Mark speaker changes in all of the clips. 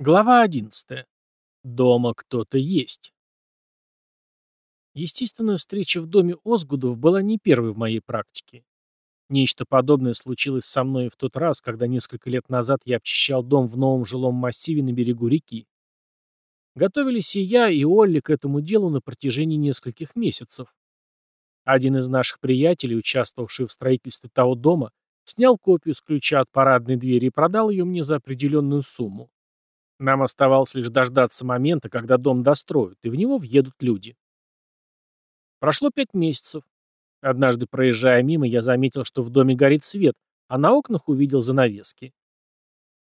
Speaker 1: Глава 11. Дома кто-то есть. Естественная встреча в доме Озгудов была не первой в моей практике. Нечто подобное случилось со мной в тот раз, когда несколько лет назад я обчищал дом в новом жилом массиве на берегу реки. Готовились и я, и Олли к этому делу на протяжении нескольких месяцев. Один из наших приятелей, участвовавший в строительстве того дома, снял копию с ключа от парадной двери и продал ее мне за определенную сумму. Нам оставалось лишь дождаться момента, когда дом достроят, и в него въедут люди. Прошло пять месяцев. Однажды, проезжая мимо, я заметил, что в доме горит свет, а на окнах увидел занавески.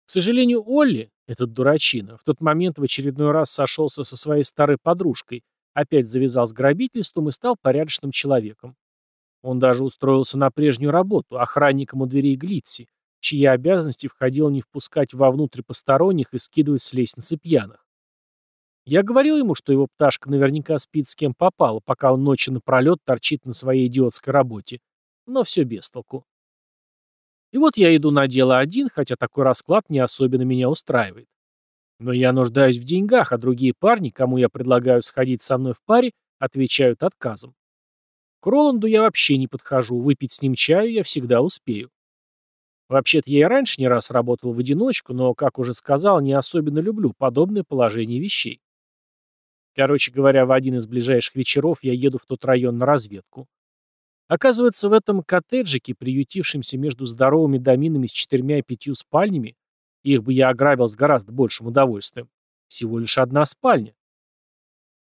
Speaker 1: К сожалению, Олли, этот дурачина, в тот момент в очередной раз сошелся со своей старой подружкой, опять завязал с грабительством и стал порядочным человеком. Он даже устроился на прежнюю работу, охранником у дверей Глитси, чьи обязанности входило не впускать вовнутрь посторонних и скидывать с лестницы пьяных. Я говорил ему, что его пташка наверняка спит с кем попало, пока он ночью напролет торчит на своей идиотской работе. Но все без толку. И вот я иду на дело один, хотя такой расклад не особенно меня устраивает. Но я нуждаюсь в деньгах, а другие парни, кому я предлагаю сходить со мной в паре, отвечают отказом. К Роланду я вообще не подхожу, выпить с ним чаю я всегда успею. Вообще-то я и раньше не раз работал в одиночку, но, как уже сказал, не особенно люблю подобное положение вещей. Короче говоря, в один из ближайших вечеров я еду в тот район на разведку. Оказывается, в этом коттеджике, приютившемся между здоровыми доминами с четырьмя и пятью спальнями, их бы я ограбил с гораздо большим удовольствием, всего лишь одна спальня.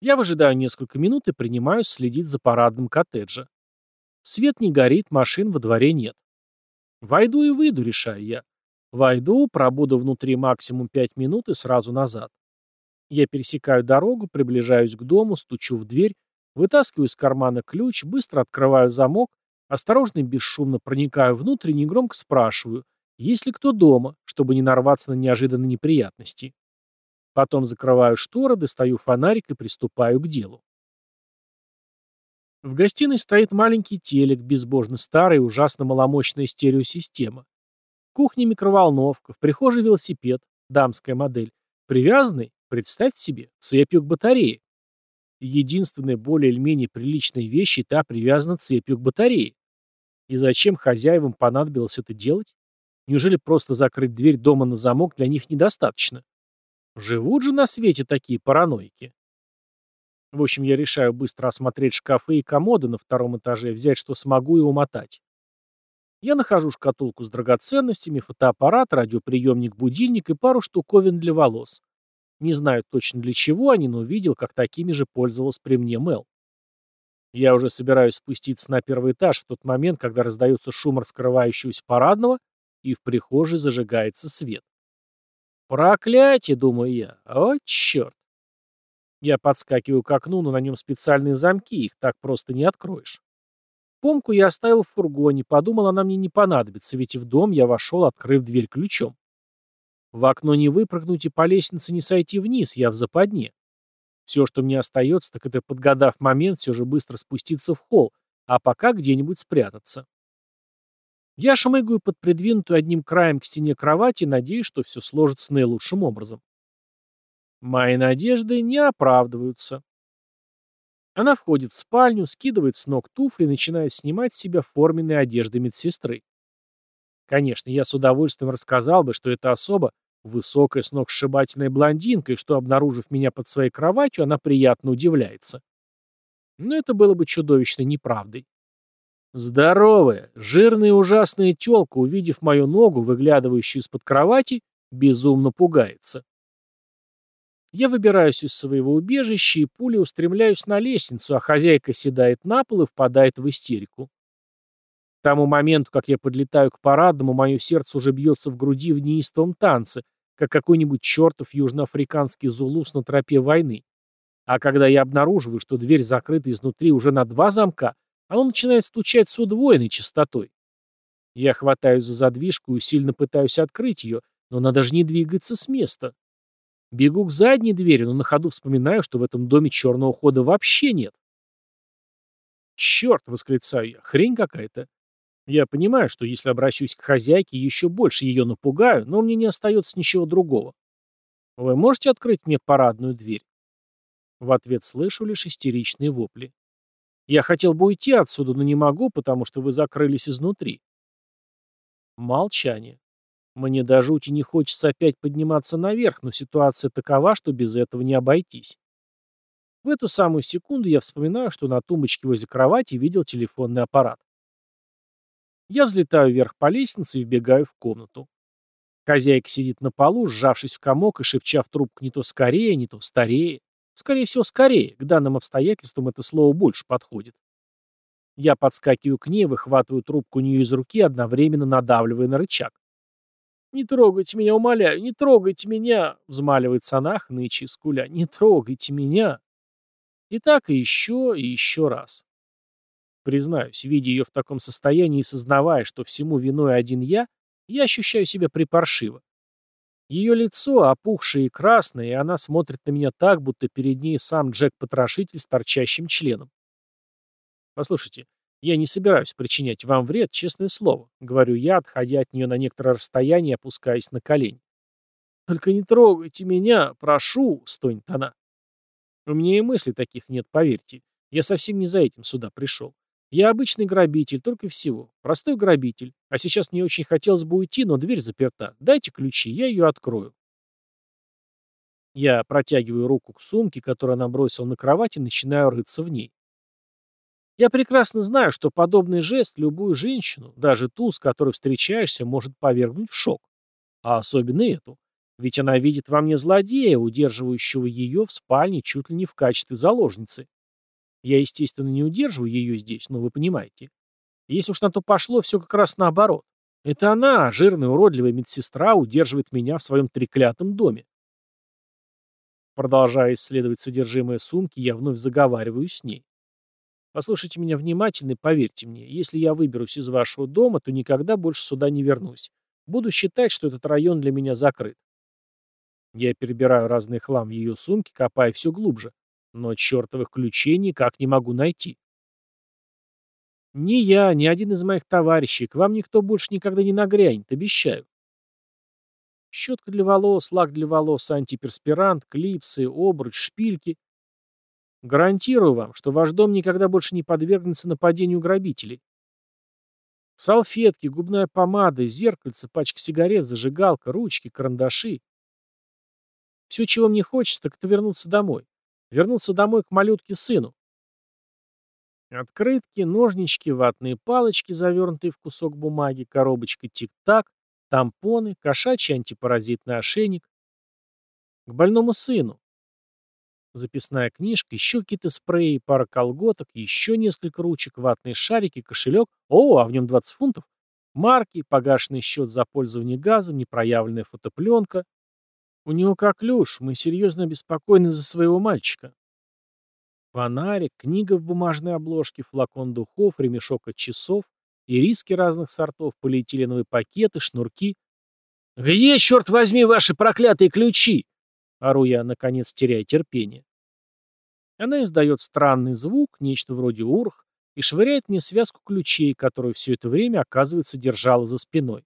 Speaker 1: Я выжидаю несколько минут и принимаюсь следить за парадным коттеджа. Свет не горит, машин во дворе нет. Войду и выйду, решаю я. Войду, пробуду внутри максимум пять минут и сразу назад. Я пересекаю дорогу, приближаюсь к дому, стучу в дверь, вытаскиваю из кармана ключ, быстро открываю замок, осторожно и бесшумно проникаю внутрь и негромко спрашиваю, есть ли кто дома, чтобы не нарваться на неожиданные неприятности. Потом закрываю шторы, достаю фонарик и приступаю к делу. В гостиной стоит маленький телек, безбожно старый, ужасно маломощная стереосистема. В кухне микроволновка, в прихожей велосипед, дамская модель. Привязанный, представьте себе, цепью к батарее. Единственная более или менее приличная вещь и та привязана цепью к батарее. И зачем хозяевам понадобилось это делать? Неужели просто закрыть дверь дома на замок для них недостаточно? Живут же на свете такие параноики. В общем, я решаю быстро осмотреть шкафы и комоды на втором этаже, взять что смогу и умотать. Я нахожу шкатулку с драгоценностями, фотоаппарат, радиоприемник, будильник и пару штуковин для волос. Не знаю точно для чего они, но видел, как такими же пользовалась при мне Мел. Я уже собираюсь спуститься на первый этаж в тот момент, когда раздается шум раскрывающегося парадного, и в прихожей зажигается свет. Проклятие, думаю я. О, черт. Я подскакиваю к окну, но на нем специальные замки, их так просто не откроешь. Помку я оставил в фургоне, подумал, она мне не понадобится, ведь в дом я вошел, открыв дверь ключом. В окно не выпрыгнуть и по лестнице не сойти вниз, я в западне. Все, что мне остается, так это, подгадав момент, все же быстро спуститься в холл, а пока где-нибудь спрятаться. Я шмыгаю под придвинутую одним краем к стене кровати, надеюсь, что все сложится наилучшим образом. Мои надежды не оправдываются. Она входит в спальню, скидывает с ног туфли и начинает снимать с себя форменные одежды медсестры. Конечно, я с удовольствием рассказал бы, что это особо высокая сногсшибательная блондинка, и что, обнаружив меня под своей кроватью, она приятно удивляется. Но это было бы чудовищной неправдой. Здоровая, жирная и ужасная тёлка, увидев мою ногу, выглядывающую из-под кровати, безумно пугается. Я выбираюсь из своего убежища и пулей устремляюсь на лестницу, а хозяйка седает на пол и впадает в истерику. К тому моменту, как я подлетаю к парадному, мое сердце уже бьется в груди в неистовом танце, как какой-нибудь чертов южноафриканский зулус на тропе войны. А когда я обнаруживаю, что дверь закрыта изнутри уже на два замка, оно начинает стучать с удвоенной частотой. Я хватаюсь за задвижку и сильно пытаюсь открыть ее, но она даже не двигается с места. Бегу к задней двери, но на ходу вспоминаю, что в этом доме черного хода вообще нет. «Черт!» — восклицаю я. «Хрень какая-то!» Я понимаю, что если обращусь к хозяйке, еще больше ее напугаю, но мне не остается ничего другого. Вы можете открыть мне парадную дверь? В ответ слышу лишь истеричные вопли. Я хотел бы уйти отсюда, но не могу, потому что вы закрылись изнутри. Молчание. Мне до жути не хочется опять подниматься наверх, но ситуация такова, что без этого не обойтись. В эту самую секунду я вспоминаю, что на тумбочке возле кровати видел телефонный аппарат. Я взлетаю вверх по лестнице и вбегаю в комнату. Хозяйка сидит на полу, сжавшись в комок и шепча в трубку не то скорее, не то старее. Скорее всего, скорее. К данным обстоятельствам это слово больше подходит. Я подскакиваю к ней, выхватываю трубку у нее из руки, одновременно надавливая на рычаг. «Не трогайте меня, умоляю, не трогайте меня!» — взмаливается она, хныча и скуля. «Не трогайте меня!» И так еще, и еще раз. Признаюсь, видя ее в таком состоянии и сознавая, что всему виной один я, я ощущаю себя припаршиво. Ее лицо опухшее и красное, и она смотрит на меня так, будто перед ней сам Джек-потрошитель с торчащим членом. Послушайте, я не собираюсь причинять вам вред, честное слово, говорю я, отходя от нее на некоторое расстояние опускаясь на колени. Только не трогайте меня, прошу, стонет она. У меня и мыслей таких нет, поверьте. Я совсем не за этим сюда пришел. Я обычный грабитель, только всего. Простой грабитель. А сейчас мне очень хотелось бы уйти, но дверь заперта. Дайте ключи, я ее открою. Я протягиваю руку к сумке, которую она бросила на кровать, и начинаю рыться в ней. Я прекрасно знаю, что подобный жест любую женщину, даже ту, с которой встречаешься, может повергнуть в шок. А особенно эту. Ведь она видит во мне злодея, удерживающего ее в спальне чуть ли не в качестве заложницы. Я, естественно, не удерживаю ее здесь, но вы понимаете. Если уж на то пошло, все как раз наоборот. Это она, жирная уродливая медсестра, удерживает меня в своем треклятом доме. Продолжая исследовать содержимое сумки, я вновь заговариваю с ней. Послушайте меня внимательно и поверьте мне, если я выберусь из вашего дома, то никогда больше сюда не вернусь. Буду считать, что этот район для меня закрыт. Я перебираю разный хлам в ее сумке, копая все глубже но чертовых ключей никак не могу найти. Ни я, ни один из моих товарищей, к вам никто больше никогда не нагрянет, обещаю. Щетка для волос, лак для волос, антиперспирант, клипсы, обруч, шпильки. Гарантирую вам, что ваш дом никогда больше не подвергнется нападению грабителей. Салфетки, губная помада, зеркальце, пачка сигарет, зажигалка, ручки, карандаши. Все, чего мне хочется, так это вернуться домой. Вернуться домой к малютке-сыну. Открытки, ножнички, ватные палочки, завернутые в кусок бумаги, коробочка тик-так, тампоны, кошачий антипаразитный ошейник. К больному сыну. Записная книжка, еще какие-то спреи, пара колготок, еще несколько ручек, ватные шарики, кошелек. О, а в нем 20 фунтов. Марки, погашенный счет за пользование газом, непроявленная фотопленка. У него как люш, мы серьезно обеспокоены за своего мальчика. Фонарик, книга в бумажной обложке, флакон духов, ремешок от часов, ириски разных сортов, полиэтиленовые пакеты, шнурки. «Где, черт возьми, ваши проклятые ключи?» Ору я, наконец, теряя терпение. Она издает странный звук, нечто вроде урх, и швыряет мне связку ключей, которую все это время, оказывается, держала за спиной.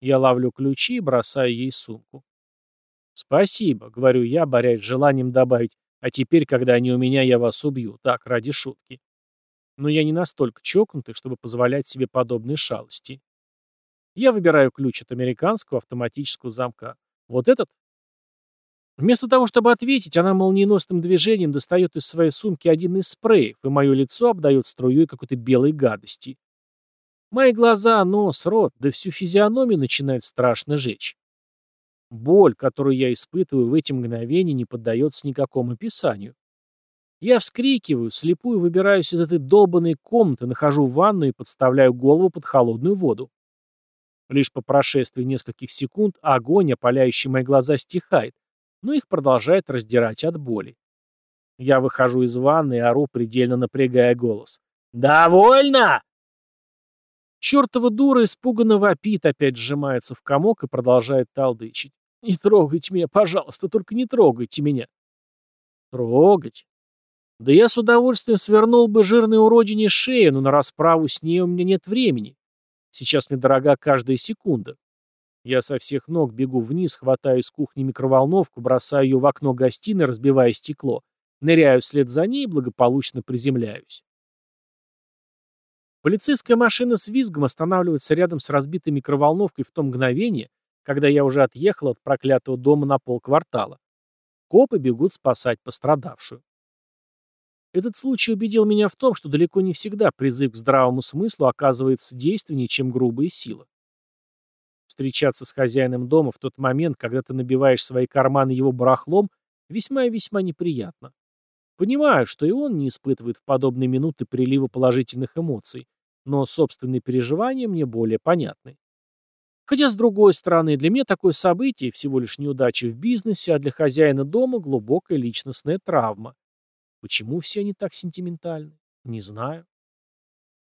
Speaker 1: Я ловлю ключи и бросаю ей сумку. «Спасибо», — говорю я, борясь с желанием добавить, «а теперь, когда они у меня, я вас убью, так, ради шутки». Но я не настолько чокнутый, чтобы позволять себе подобные шалости. Я выбираю ключ от американского автоматического замка. Вот этот? Вместо того, чтобы ответить, она молниеносным движением достает из своей сумки один из спреев, и мое лицо обдает струей какой-то белой гадости. Мои глаза, нос, рот, да всю физиономию начинает страшно жечь. Боль, которую я испытываю в эти мгновения, не поддается никакому описанию. Я вскрикиваю, слепую выбираюсь из этой долбанной комнаты, нахожу ванну и подставляю голову под холодную воду. Лишь по прошествии нескольких секунд огонь, опаляющий мои глаза, стихает, но их продолжает раздирать от боли. Я выхожу из ванны и ору, предельно напрягая голос. «Довольно!» Чертова дура испуганно вопит, опять сжимается в комок и продолжает талдычить. «Не трогайте меня, пожалуйста, только не трогайте меня». «Трогать?» «Да я с удовольствием свернул бы жирной уродине шею, но на расправу с ней у меня нет времени. Сейчас мне дорога каждая секунда. Я со всех ног бегу вниз, хватаю из кухни микроволновку, бросаю ее в окно гостиной, разбивая стекло. Ныряю вслед за ней и благополучно приземляюсь. Полицейская машина с визгом останавливается рядом с разбитой микроволновкой в то мгновение, когда я уже отъехал от проклятого дома на полквартала. Копы бегут спасать пострадавшую. Этот случай убедил меня в том, что далеко не всегда призыв к здравому смыслу оказывается действеннее, чем грубая сила. Встречаться с хозяином дома в тот момент, когда ты набиваешь свои карманы его барахлом, весьма и весьма неприятно. Понимаю, что и он не испытывает в подобные минуты прилива положительных эмоций, но собственные переживания мне более понятны. Хотя, с другой стороны, для меня такое событие всего лишь неудача в бизнесе, а для хозяина дома глубокая личностная травма. Почему все они так сентиментальны? Не знаю.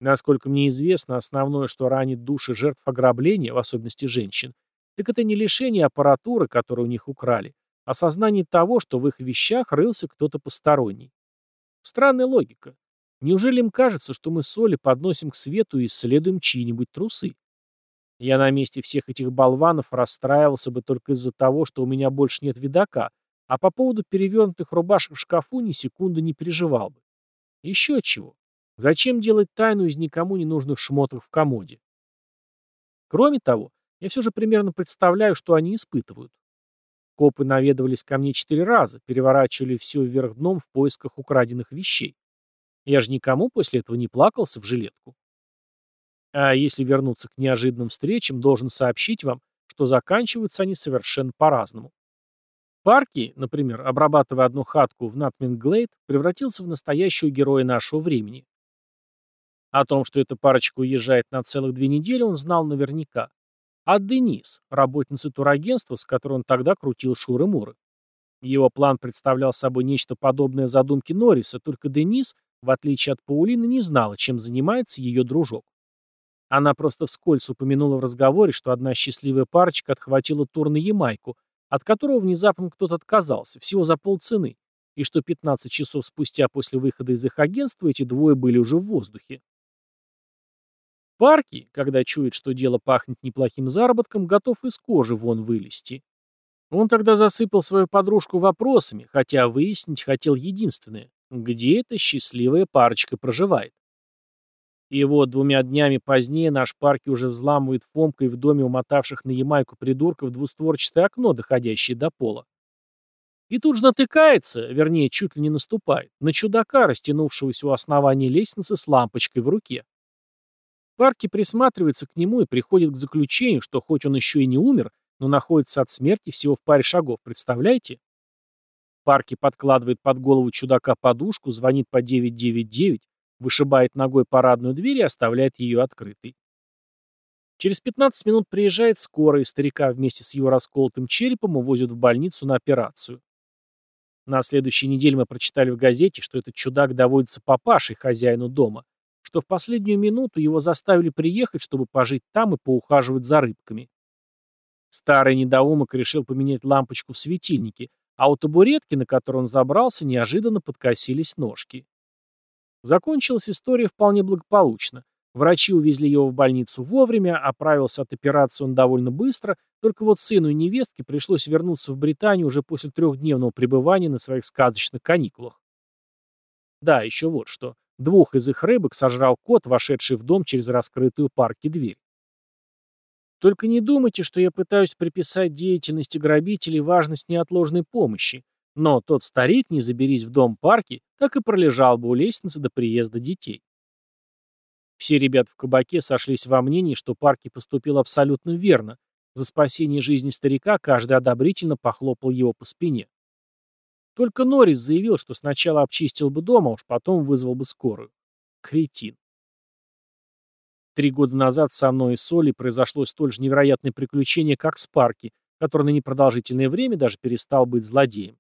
Speaker 1: Насколько мне известно, основное, что ранит души жертв ограбления, в особенности женщин, так это не лишение аппаратуры, которую у них украли, а сознание того, что в их вещах рылся кто-то посторонний. Странная логика. Неужели им кажется, что мы соли подносим к свету и исследуем чьи-нибудь трусы? Я на месте всех этих болванов расстраивался бы только из-за того, что у меня больше нет видака, а по поводу перевернутых рубашек в шкафу ни секунды не переживал бы. Еще чего. Зачем делать тайну из никому не нужных шмоток в комоде? Кроме того, я все же примерно представляю, что они испытывают. Копы наведывались ко мне четыре раза, переворачивали все вверх дном в поисках украденных вещей. Я же никому после этого не плакался в жилетку. А если вернуться к неожиданным встречам, должен сообщить вам, что заканчиваются они совершенно по-разному. Парки, например, обрабатывая одну хатку в Натминглейд, превратился в настоящего героя нашего времени. О том, что эта парочка уезжает на целых две недели, он знал наверняка. А Денис, работница турагентства, с которой он тогда крутил шуры-муры. Его план представлял собой нечто подобное задумке Норриса, только Денис, в отличие от Паулины, не знала, чем занимается ее дружок. Она просто вскользь упомянула в разговоре, что одна счастливая парочка отхватила тур на Ямайку, от которого внезапно кто-то отказался, всего за полцены, и что 15 часов спустя после выхода из их агентства эти двое были уже в воздухе парке, когда чует, что дело пахнет неплохим заработком, готов из кожи вон вылезти. Он тогда засыпал свою подружку вопросами, хотя выяснить хотел единственное, где эта счастливая парочка проживает. И вот двумя днями позднее наш парки уже взламывает фомкой в доме умотавших на Ямайку придурков двустворчатое окно, доходящее до пола. И тут же натыкается, вернее, чуть ли не наступает, на чудака, растянувшегося у основания лестницы с лампочкой в руке. Парки присматривается к нему и приходит к заключению, что хоть он еще и не умер, но находится от смерти всего в паре шагов, представляете? Парки подкладывает под голову чудака подушку, звонит по 999, вышибает ногой парадную дверь и оставляет ее открытой. Через 15 минут приезжает скорая, и старика вместе с его расколотым черепом увозят в больницу на операцию. На следующей неделе мы прочитали в газете, что этот чудак доводится папашей хозяину дома, что в последнюю минуту его заставили приехать, чтобы пожить там и поухаживать за рыбками. Старый недоумок решил поменять лампочку в светильнике, а у табуретки, на которой он забрался, неожиданно подкосились ножки. Закончилась история вполне благополучно. Врачи увезли его в больницу вовремя, оправился от операции он довольно быстро, только вот сыну и невестке пришлось вернуться в Британию уже после трехдневного пребывания на своих сказочных каникулах. Да, еще вот что. Двух из их рыбок сожрал кот, вошедший в дом через раскрытую парки дверь. Только не думайте, что я пытаюсь приписать деятельности грабителей важность неотложной помощи, но тот старик, не заберись в дом парки, так и пролежал бы у лестницы до приезда детей. Все ребята в кабаке сошлись во мнении, что парки поступил абсолютно верно. За спасение жизни старика каждый одобрительно похлопал его по спине. Только Норрис заявил, что сначала обчистил бы дом, а уж потом вызвал бы скорую. Кретин. Три года назад со мной и Солей произошло столь же невероятное приключение, как с Парки, который на непродолжительное время даже перестал быть злодеем.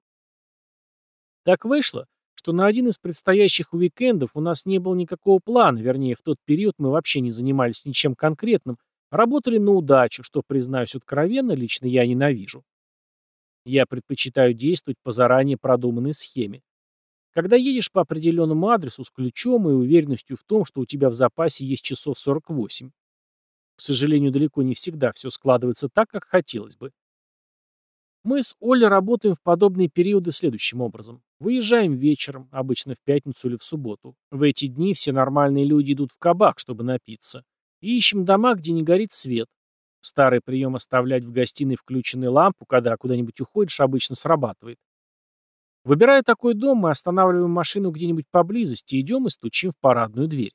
Speaker 1: Так вышло, что на один из предстоящих уикендов у нас не было никакого плана, вернее, в тот период мы вообще не занимались ничем конкретным, работали на удачу, что, признаюсь откровенно, лично я ненавижу. Я предпочитаю действовать по заранее продуманной схеме. Когда едешь по определенному адресу с ключом и уверенностью в том, что у тебя в запасе есть часов 48. К сожалению, далеко не всегда все складывается так, как хотелось бы. Мы с Олей работаем в подобные периоды следующим образом. Выезжаем вечером, обычно в пятницу или в субботу. В эти дни все нормальные люди идут в кабак, чтобы напиться. И ищем дома, где не горит свет. Старый прием оставлять в гостиной включенную лампу, когда куда-нибудь уходишь, обычно срабатывает. Выбирая такой дом, мы останавливаем машину где-нибудь поблизости, идем и стучим в парадную дверь.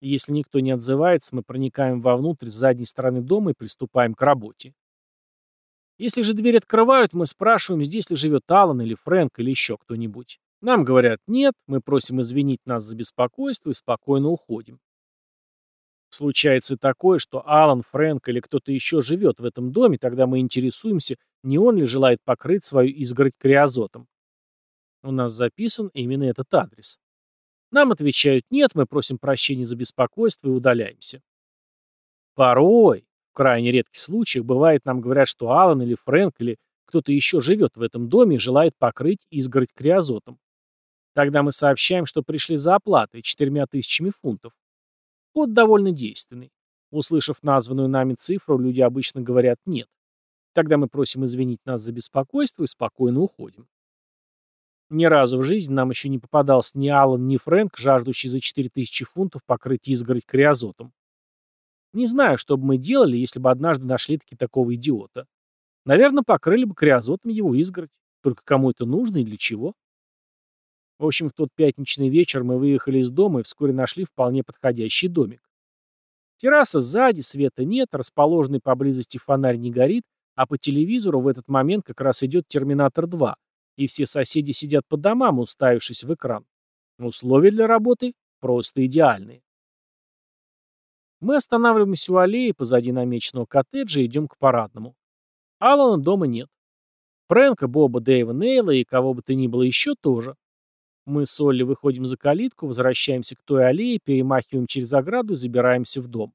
Speaker 1: Если никто не отзывается, мы проникаем вовнутрь с задней стороны дома и приступаем к работе. Если же дверь открывают, мы спрашиваем, здесь ли живет Алан или Фрэнк или еще кто-нибудь. Нам говорят «нет», мы просим извинить нас за беспокойство и спокойно уходим. Случается такое, что Алан, Фрэнк или кто-то еще живет в этом доме, тогда мы интересуемся, не он ли желает покрыть свою изгородь криозотом. У нас записан именно этот адрес. Нам отвечают «нет», мы просим прощения за беспокойство и удаляемся. Порой, в крайне редких случаях, бывает, нам говорят, что Алан или Фрэнк или кто-то еще живет в этом доме и желает покрыть изгородь криозотом. Тогда мы сообщаем, что пришли за оплатой четырьмя тысячами фунтов. Код довольно действенный. Услышав названную нами цифру, люди обычно говорят «нет». Тогда мы просим извинить нас за беспокойство и спокойно уходим. Ни разу в жизни нам еще не попадался ни Алан, ни Фрэнк, жаждущий за 4000 фунтов покрыть изгородь криозотом. Не знаю, что бы мы делали, если бы однажды нашли таки такого идиота. Наверное, покрыли бы криозотом его изгородь. Только кому это нужно и для чего? В общем, в тот пятничный вечер мы выехали из дома и вскоре нашли вполне подходящий домик. Терраса сзади, света нет, расположенный поблизости фонарь не горит, а по телевизору в этот момент как раз идет «Терминатор 2», и все соседи сидят по домам, уставившись в экран. Условия для работы просто идеальные. Мы останавливаемся у аллеи позади намеченного коттеджа и идем к парадному. Алана дома нет. Фрэнка, Боба, Дэйва, Нейла и кого бы то ни было еще тоже. Мы с Олли выходим за калитку, возвращаемся к той аллее, перемахиваем через ограду и забираемся в дом.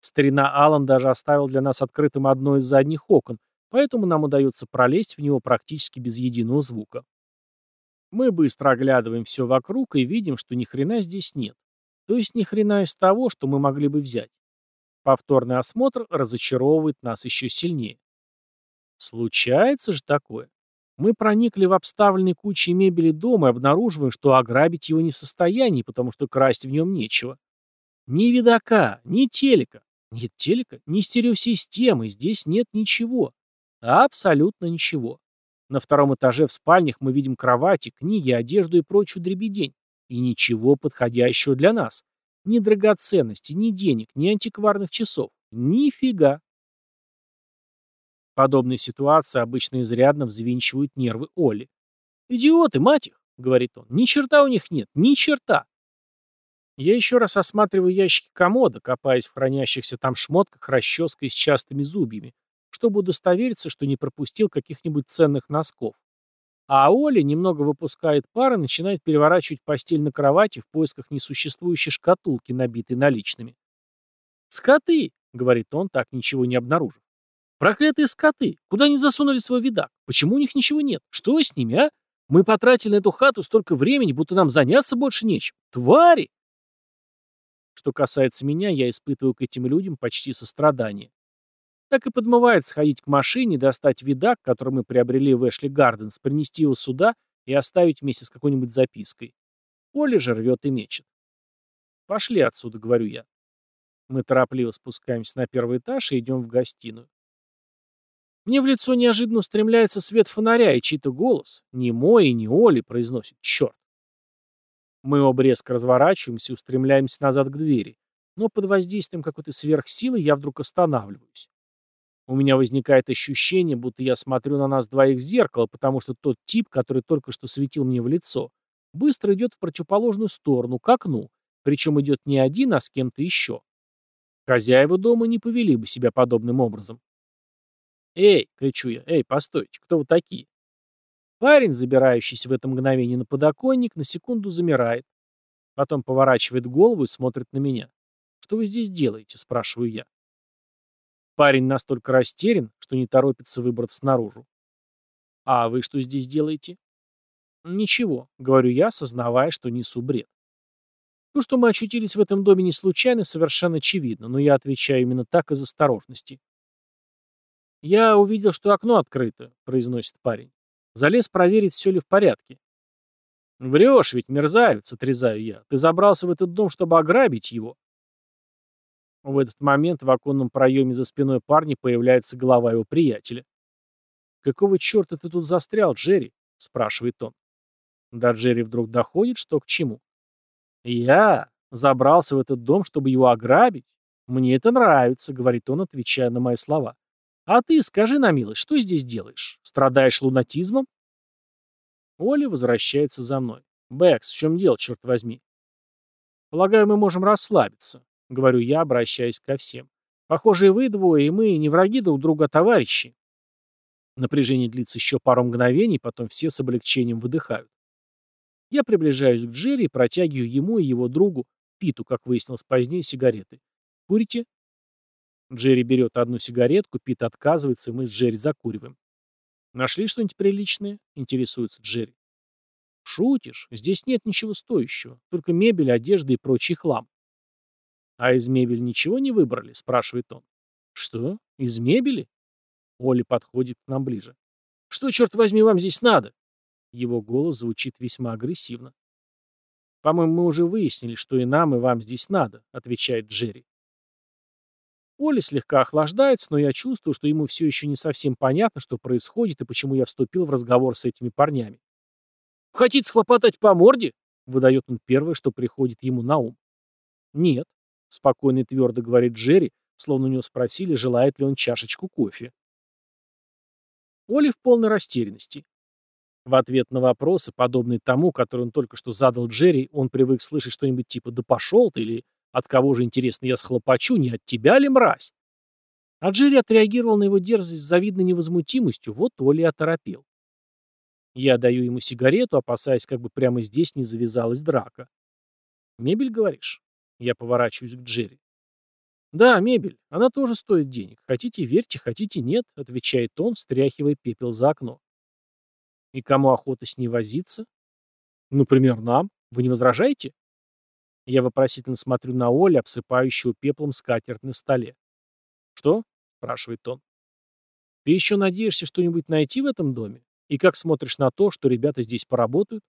Speaker 1: Старина Алан даже оставил для нас открытым одно из задних окон, поэтому нам удается пролезть в него практически без единого звука. Мы быстро оглядываем все вокруг и видим, что ни хрена здесь нет. То есть ни хрена из того, что мы могли бы взять. Повторный осмотр разочаровывает нас еще сильнее. Случается же такое. Мы проникли в обставленный кучей мебели дом и обнаруживаем, что ограбить его не в состоянии, потому что красть в нем нечего. Ни видака, ни телека. Нет телека, ни стереосистемы, здесь нет ничего. Абсолютно ничего. На втором этаже в спальнях мы видим кровати, книги, одежду и прочую дребедень. И ничего подходящего для нас. Ни драгоценностей, ни денег, ни антикварных часов. Нифига. Подобные ситуации обычно изрядно взвинчивают нервы Оли. «Идиоты, мать их!» — говорит он. «Ни черта у них нет, ни черта!» Я еще раз осматриваю ящики комода, копаясь в хранящихся там шмотках расческой с частыми зубьями, чтобы удостовериться, что не пропустил каких-нибудь ценных носков. А Оля, немного выпускает пар и начинает переворачивать постель на кровати в поисках несуществующей шкатулки, набитой наличными. «Скоты!» — говорит он, так ничего не обнаружив. «Проклятые скоты! Куда они засунули свой видак? Почему у них ничего нет? Что с ними, а? Мы потратили на эту хату столько времени, будто нам заняться больше нечем. Твари!» Что касается меня, я испытываю к этим людям почти сострадание. Так и подмывает сходить к машине, достать видак, который мы приобрели в Эшли Гарденс, принести его сюда и оставить вместе с какой-нибудь запиской. Оля же рвет и мечет. «Пошли отсюда», — говорю я. Мы торопливо спускаемся на первый этаж и идем в гостиную. Мне в лицо неожиданно устремляется свет фонаря, и чей-то голос, не мой и не Оли, произносит «Черт!». Мы оба резко разворачиваемся и устремляемся назад к двери, но под воздействием какой-то сверхсилы я вдруг останавливаюсь. У меня возникает ощущение, будто я смотрю на нас двоих в зеркало, потому что тот тип, который только что светил мне в лицо, быстро идет в противоположную сторону, к окну, причем идет не один, а с кем-то еще. Хозяева дома не повели бы себя подобным образом. «Эй!» — кричу я. «Эй, постойте, кто вы такие?» Парень, забирающийся в это мгновение на подоконник, на секунду замирает. Потом поворачивает голову и смотрит на меня. «Что вы здесь делаете?» — спрашиваю я. Парень настолько растерян, что не торопится выбраться наружу. «А вы что здесь делаете?» «Ничего», — говорю я, осознавая, что несу бред. То, что мы очутились в этом доме не случайно, совершенно очевидно, но я отвечаю именно так из осторожности. «Я увидел, что окно открыто», — произносит парень. «Залез проверить, все ли в порядке». «Врешь ведь, мерзавец», — отрезаю я. «Ты забрался в этот дом, чтобы ограбить его». В этот момент в оконном проеме за спиной парня появляется голова его приятеля. «Какого черта ты тут застрял, Джерри?» — спрашивает он. До Джерри вдруг доходит, что к чему. «Я забрался в этот дом, чтобы его ограбить? Мне это нравится», — говорит он, отвечая на мои слова. «А ты скажи на милость, что здесь делаешь? Страдаешь лунатизмом?» Оля возвращается за мной. «Бэкс, в чем дело, черт возьми?» «Полагаю, мы можем расслабиться», — говорю я, обращаясь ко всем. «Похоже, и вы двое, и мы не враги друг друга, а товарищи». Напряжение длится еще пару мгновений, потом все с облегчением выдыхают. Я приближаюсь к Джерри и протягиваю ему и его другу, Питу, как выяснилось позднее, сигареты. «Курите?» Джерри берет одну сигаретку, Пит отказывается, и мы с Джерри закуриваем. «Нашли что-нибудь приличное?» — интересуется Джерри. «Шутишь? Здесь нет ничего стоящего. Только мебель, одежда и прочий хлам». «А из мебели ничего не выбрали?» — спрашивает он. «Что? Из мебели?» Оля подходит к нам ближе. «Что, черт возьми, вам здесь надо?» Его голос звучит весьма агрессивно. «По-моему, мы уже выяснили, что и нам, и вам здесь надо», — отвечает Джерри. Оля слегка охлаждается, но я чувствую, что ему все еще не совсем понятно, что происходит и почему я вступил в разговор с этими парнями. «Хотите схлопотать по морде?» — выдает он первое, что приходит ему на ум. «Нет», — спокойно и твердо говорит Джерри, словно у него спросили, желает ли он чашечку кофе. Оля в полной растерянности. В ответ на вопросы, подобные тому, который он только что задал Джерри, он привык слышать что-нибудь типа «да пошел ты» или «от кого же, интересно, я схлопочу, не от тебя ли, мразь?» А Джерри отреагировал на его дерзость с завидной невозмутимостью, вот Оля и оторопел. Я даю ему сигарету, опасаясь, как бы прямо здесь не завязалась драка. «Мебель, говоришь?» Я поворачиваюсь к Джерри. «Да, мебель. Она тоже стоит денег. Хотите, верьте, хотите, нет», — отвечает он, встряхивая пепел за окно. И кому охота с ней возиться? Например, нам. Вы не возражаете? Я вопросительно смотрю на Олю, обсыпающую пеплом скатерть на столе. «Что?» — спрашивает он. «Ты еще надеешься что-нибудь найти в этом доме? И как смотришь на то, что ребята здесь поработают?»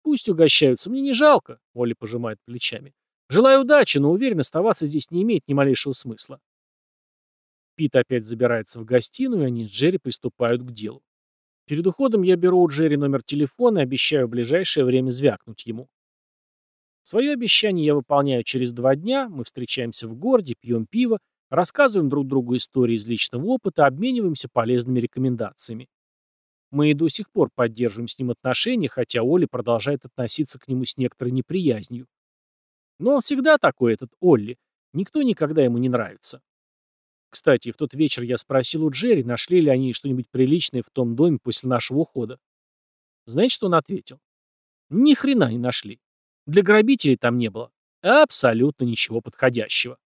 Speaker 1: «Пусть угощаются, мне не жалко», — Оля пожимает плечами. «Желаю удачи, но уверен, оставаться здесь не имеет ни малейшего смысла». Пит опять забирается в гостиную, и они с Джерри приступают к делу. Перед уходом я беру у Джерри номер телефона и обещаю в ближайшее время звякнуть ему. Свое обещание я выполняю через два дня, мы встречаемся в городе, пьем пиво, рассказываем друг другу истории из личного опыта, обмениваемся полезными рекомендациями. Мы и до сих пор поддерживаем с ним отношения, хотя Оля продолжает относиться к нему с некоторой неприязнью. Но он всегда такой, этот Олли. Никто никогда ему не нравится. Кстати, в тот вечер я спросил у Джерри, нашли ли они что-нибудь приличное в том доме после нашего ухода. Знаете, что он ответил? Ни хрена не нашли. Для грабителей там не было. Абсолютно ничего подходящего.